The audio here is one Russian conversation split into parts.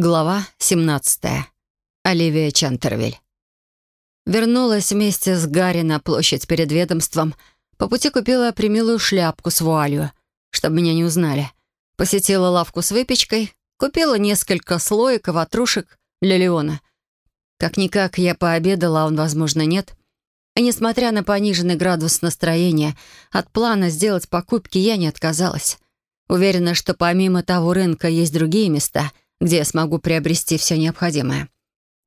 Глава 17. Оливия Чантервиль. Вернулась вместе с Гарри на площадь перед ведомством. По пути купила примилую шляпку с вуалью, чтобы меня не узнали. Посетила лавку с выпечкой, купила несколько слоек и ватрушек для Леона. Как-никак я пообедала, а он, возможно, нет. И несмотря на пониженный градус настроения, от плана сделать покупки я не отказалась. Уверена, что помимо того рынка есть другие места — где я смогу приобрести все необходимое.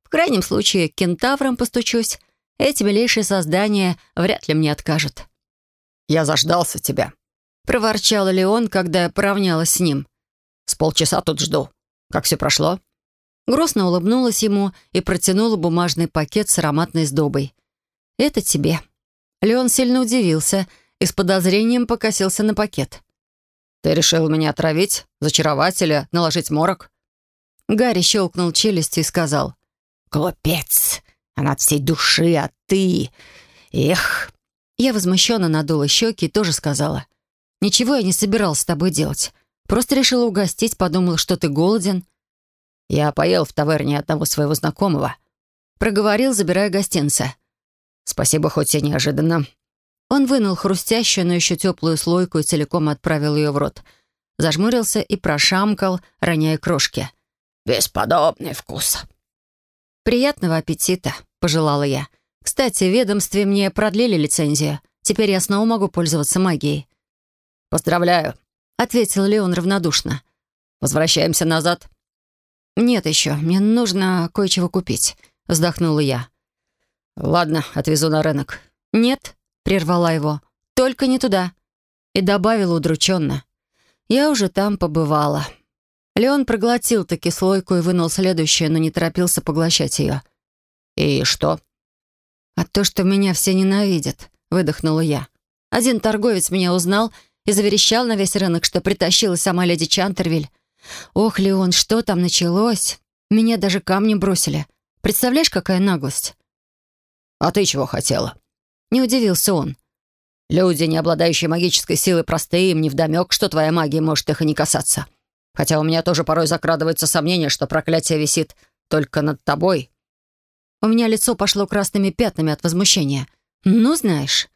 В крайнем случае, к кентаврам постучусь. Эти милейшие создания вряд ли мне откажут. «Я заждался тебя», — проворчал Леон, когда я поравнялась с ним. «С полчаса тут жду. Как все прошло?» Грустно улыбнулась ему и протянула бумажный пакет с ароматной сдобой. «Это тебе». Леон сильно удивился и с подозрением покосился на пакет. «Ты решил меня отравить, зачаровать или наложить морок?» Гарри щелкнул челюстью и сказал. «Глупец! Она от всей души, а ты... Эх!» Я возмущенно надула щеки и тоже сказала. «Ничего я не собирался с тобой делать. Просто решила угостить, подумала, что ты голоден». «Я поел в таверне одного своего знакомого», — проговорил, забирая гостинца. «Спасибо, хоть и неожиданно». Он вынул хрустящую, но еще теплую слойку и целиком отправил ее в рот. Зажмурился и прошамкал, роняя крошки — Бесподобный вкус». «Приятного аппетита», — пожелала я. «Кстати, в ведомстве мне продлили лицензию. Теперь я снова могу пользоваться магией». «Поздравляю», — ответил Леон равнодушно. «Возвращаемся назад?» «Нет еще. Мне нужно кое-чего купить», — вздохнула я. «Ладно, отвезу на рынок». «Нет», — прервала его. «Только не туда». И добавила удрученно. «Я уже там побывала». Леон проглотил таки слойку и вынул следующее, но не торопился поглощать ее. «И что?» «А то, что меня все ненавидят», — выдохнула я. Один торговец меня узнал и заверещал на весь рынок, что притащила сама леди Чантервиль. «Ох, Леон, что там началось? Меня даже камни бросили. Представляешь, какая наглость?» «А ты чего хотела?» Не удивился он. «Люди, не обладающие магической силой, простые, им невдомек, что твоя магия может их и не касаться. Хотя у меня тоже порой закрадывается сомнение, что проклятие висит только над тобой». У меня лицо пошло красными пятнами от возмущения. «Ну, знаешь».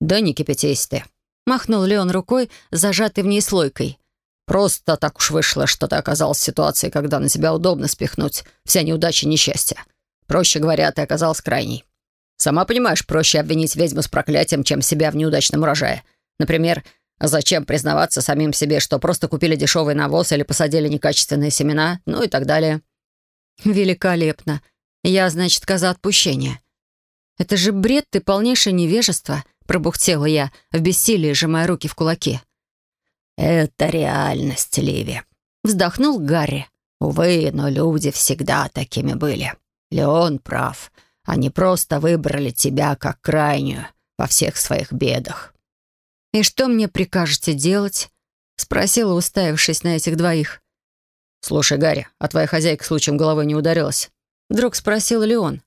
«Да не кипятись ты», — махнул Леон рукой, зажатой в ней слойкой. «Просто так уж вышло, что ты оказалась в ситуации, когда на тебя удобно спихнуть вся неудача и несчастье. Проще говоря, ты оказалась крайней. Сама понимаешь, проще обвинить ведьму с проклятием, чем себя в неудачном урожае. Например, зачем признаваться самим себе, что просто купили дешевый навоз или посадили некачественные семена, ну и так далее? Великолепно. Я, значит, коза отпущения. Это же бред ты полнейшее невежество, пробухтела я, в бессилии сжимая руки в кулаки. Это реальность, Ливи. Вздохнул Гарри. Увы, но люди всегда такими были. Леон прав. Они просто выбрали тебя как крайнюю во всех своих бедах. «И что мне прикажете делать?» — спросила, уставившись на этих двоих. «Слушай, Гарри, а твоя хозяйка случаем головой не ударилась?» Вдруг спросил Леон.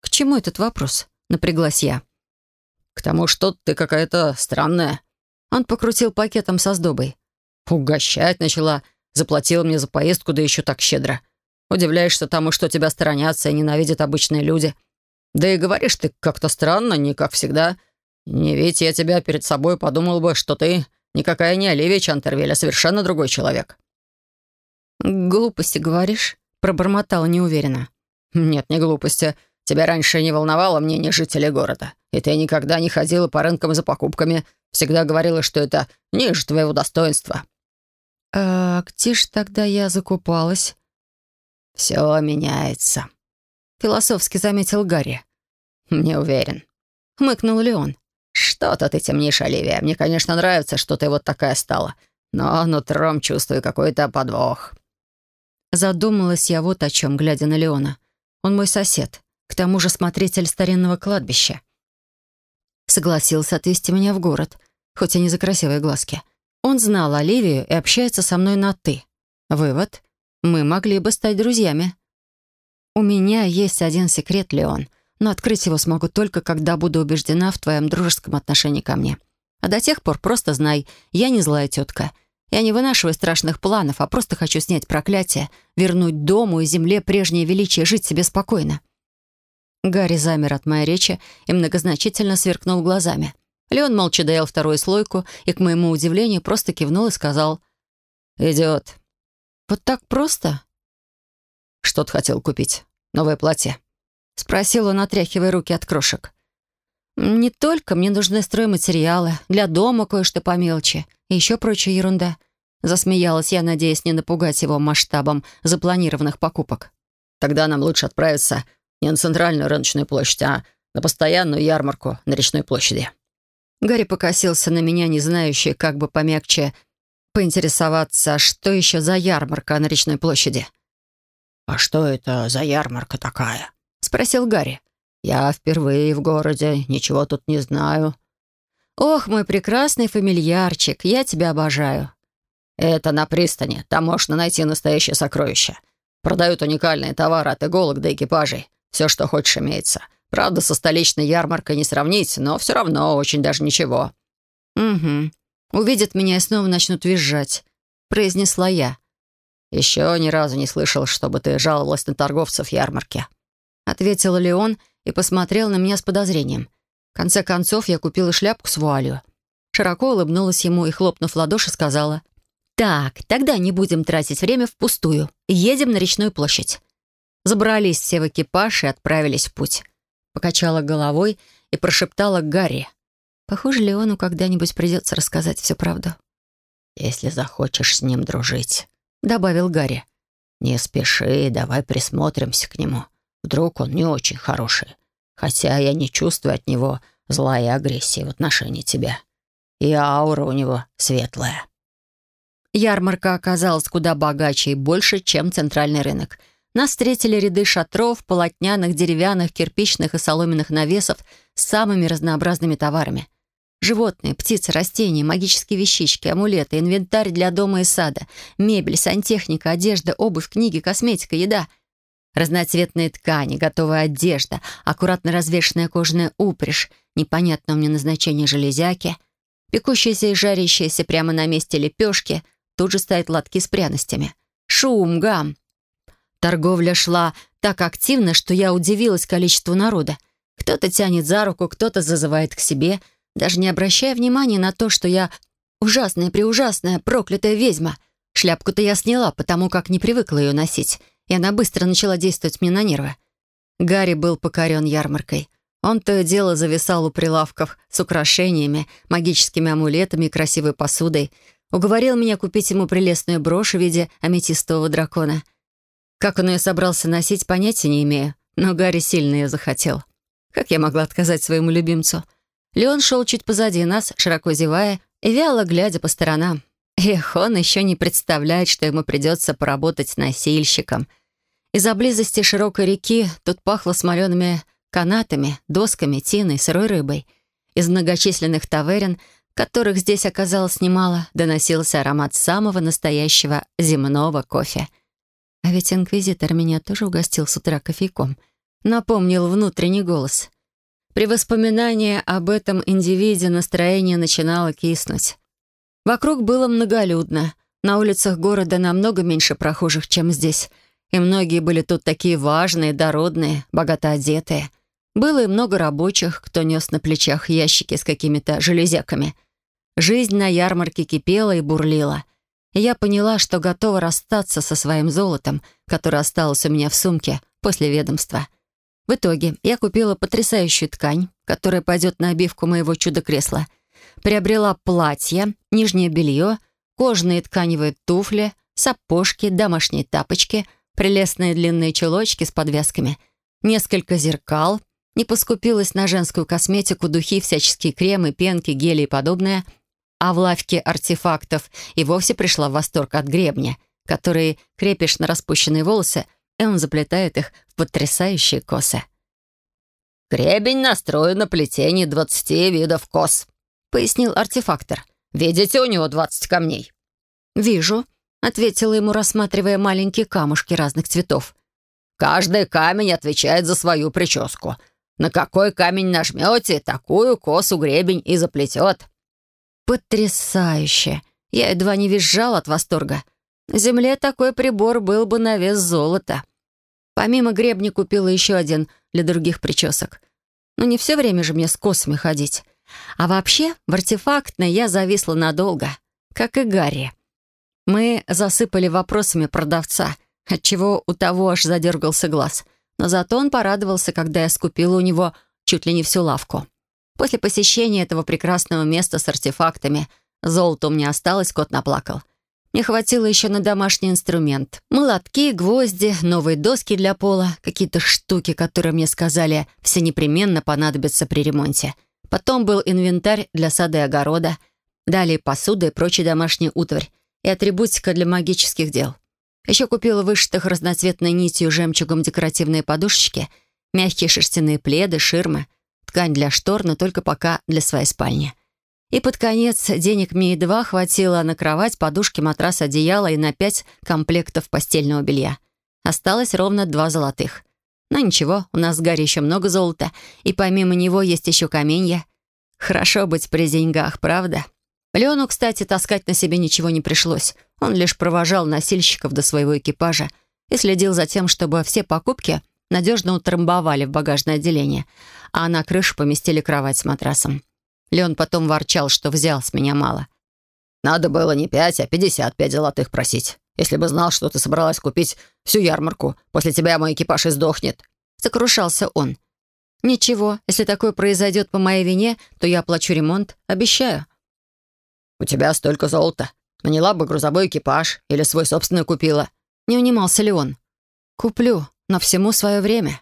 «К чему этот вопрос?» — напряглась я. «К тому, что ты какая-то странная». Он покрутил пакетом со сдобой. «Угощать начала. Заплатила мне за поездку, да еще так щедро. Удивляешься тому, что тебя сторонятся и ненавидят обычные люди. Да и говоришь ты как-то странно, не как всегда. «Не ведь я тебя перед собой подумал бы, что ты никакая не Оливия Чантервиль, а совершенно другой человек». «Глупости, говоришь?» — пробормотала неуверенно. «Нет, не глупости. Тебя раньше не волновало мнение жителей города. И ты никогда не ходила по рынкам за покупками. Всегда говорила, что это ниже твоего достоинства». «А где ж тогда я закупалась?» «Все меняется», — философски заметил Гарри. «Не уверен», — хмыкнул Леон. «Что-то ты темнишь, Оливия. Мне, конечно, нравится, что ты вот такая стала. Но нутром чувствую какой-то подвох». Задумалась я вот о чем, глядя на Леона. Он мой сосед, к тому же смотритель старинного кладбища. Согласился отвезти меня в город, хоть и не за красивые глазки. Он знал Оливию и общается со мной на «ты». Вывод — мы могли бы стать друзьями. «У меня есть один секрет, Леон», но открыть его смогу только, когда буду убеждена в твоем дружеском отношении ко мне. А до тех пор просто знай, я не злая тетка. Я не вынашиваю страшных планов, а просто хочу снять проклятие, вернуть дому и земле прежнее величие, жить себе спокойно». Гарри замер от моей речи и многозначительно сверкнул глазами. Леон молча доел вторую слойку и, к моему удивлению, просто кивнул и сказал «Идет». «Вот так просто?» «Что ты хотел купить? Новое платье?» — спросил он, отряхивая руки от крошек. «Не только. Мне нужны стройматериалы. Для дома кое-что по. И еще прочая ерунда». Засмеялась я, надеясь не напугать его масштабом запланированных покупок. «Тогда нам лучше отправиться не на центральную рыночную площадь, а на постоянную ярмарку на речной площади». Гарри покосился на меня, не знающий, как бы помягче поинтересоваться, что еще за ярмарка на речной площади. «А что это за ярмарка такая?» — спросил Гарри. «Я впервые в городе, ничего тут не знаю». «Ох, мой прекрасный фамильярчик, я тебя обожаю». «Это на пристани, там можно найти настоящее сокровище. Продают уникальные товары от иголок до экипажей. Все, что хочешь, имеется. Правда, со столичной ярмаркой не сравнить, но все равно очень даже ничего». «Угу. Увидят меня и снова начнут визжать», — произнесла я. «Еще ни разу не слышал, чтобы ты жаловалась на торговцев ярмарки», — ответил Леон и посмотрел на меня с подозрением. В конце концов, я купила шляпку с вуалью. Широко улыбнулась ему и, хлопнув в ладоши, сказала, «Так, тогда не будем тратить время впустую. Едем на речную площадь». Забрались все в экипаж и отправились в путь покачала головой и прошептала Гарри. Похоже, Леону когда-нибудь придется рассказать всю правду. «Если захочешь с ним дружить», — добавил Гарри. «Не спеши, давай присмотримся к нему. Вдруг он не очень хороший. Хотя я не чувствую от него зла и агрессии в отношении тебя. И аура у него светлая». Ярмарка оказалась куда богаче и больше, чем центральный рынок — нас встретили ряды шатров, полотняных, деревянных, кирпичных и соломенных навесов с самыми разнообразными товарами. Животные, птицы, растения, магические вещички, амулеты, инвентарь для дома и сада, мебель, сантехника, одежда, обувь, книги, косметика, еда. Разноцветные ткани, готовая одежда, аккуратно развешенная кожаная упряжь, непонятное мне назначение железяки, пекущиеся и жарящиеся прямо на месте лепешки, тут же стоят лотки с пряностями. Шум, гам, Торговля шла так активно, что я удивилась количеству народа. Кто-то тянет за руку, кто-то зазывает к себе, даже не обращая внимания на то, что я ужасная-преужасная, проклятая ведьма. Шляпку-то я сняла, потому как не привыкла ее носить, и она быстро начала действовать мне на нервы. Гарри был покорен ярмаркой. Он то и дело зависал у прилавков с украшениями, магическими амулетами и красивой посудой. Уговорил меня купить ему прелестную брошь в виде аметистового дракона — как он ее собрался носить, понятия не имею, но Гарри сильно ее захотел. Как я могла отказать своему любимцу? Леон шел чуть позади нас, широко зевая и вяло глядя по сторонам. Эх, он еще не представляет, что ему придется поработать носильщиком. Из-за близости широкой реки тут пахло смолеными канатами, досками, тиной, сырой рыбой. Из многочисленных таверен, которых здесь оказалось немало, доносился аромат самого настоящего земного кофе — а ведь инквизитор меня тоже угостил с утра кофейком. Напомнил внутренний голос. При воспоминании об этом индивиде настроение начинало киснуть. Вокруг было многолюдно. На улицах города намного меньше прохожих, чем здесь. И многие были тут такие важные, дородные, богато одетые. Было и много рабочих, кто нес на плечах ящики с какими-то железяками. Жизнь на ярмарке кипела и бурлила — и я поняла, что готова расстаться со своим золотом, которое осталось у меня в сумке после ведомства. В итоге я купила потрясающую ткань, которая пойдет на обивку моего чудо-кресла. Приобрела платье, нижнее белье, кожаные тканевые туфли, сапожки, домашние тапочки, прелестные длинные чулочки с подвязками, несколько зеркал, не поскупилась на женскую косметику, духи, всяческие кремы, пенки, гели и подобное — а в лавке артефактов и вовсе пришла в восторг от гребня, который крепишь на распущенные волосы, и он заплетает их в потрясающие косы. «Гребень настроен на плетение двадцати видов кос», — пояснил артефактор. «Видите, у него двадцать камней». «Вижу», — ответила ему, рассматривая маленькие камушки разных цветов. «Каждый камень отвечает за свою прическу. На какой камень нажмете, такую косу гребень и заплетет». «Потрясающе!» Я едва не визжал от восторга. Земле такой прибор был бы на вес золота. Помимо гребня купила еще один для других причесок. Но не все время же мне с косами ходить. А вообще, в артефактной я зависла надолго, как и Гарри. Мы засыпали вопросами продавца, отчего у того аж задергался глаз. Но зато он порадовался, когда я скупила у него чуть ли не всю лавку. После посещения этого прекрасного места с артефактами золото у меня осталось, кот наплакал. Мне хватило еще на домашний инструмент. Молотки, гвозди, новые доски для пола, какие-то штуки, которые мне сказали, все непременно понадобятся при ремонте. Потом был инвентарь для сада и огорода, далее посуда и прочая домашняя утварь и атрибутика для магических дел. Еще купила вышитых разноцветной нитью жемчугом декоративные подушечки, мягкие шерстяные пледы, ширмы, ткань для штор, но только пока для своей спальни. И под конец денег мне едва хватило на кровать, подушки, матрас, одеяло и на пять комплектов постельного белья. Осталось ровно два золотых. Но ничего, у нас с Гарри еще много золота, и помимо него есть еще каменья. Хорошо быть при деньгах, правда? Леону, кстати, таскать на себе ничего не пришлось. Он лишь провожал носильщиков до своего экипажа и следил за тем, чтобы все покупки надежно утрамбовали в багажное отделение, а на крышу поместили кровать с матрасом. Леон потом ворчал, что взял с меня мало. «Надо было не пять, а пятьдесят пять золотых просить. Если бы знал, что ты собралась купить всю ярмарку, после тебя мой экипаж издохнет». Сокрушался он. «Ничего, если такое произойдет по моей вине, то я оплачу ремонт, обещаю». «У тебя столько золота. Наняла бы грузовой экипаж или свой собственный купила». Не унимался ли он? «Куплю, но всему свое время».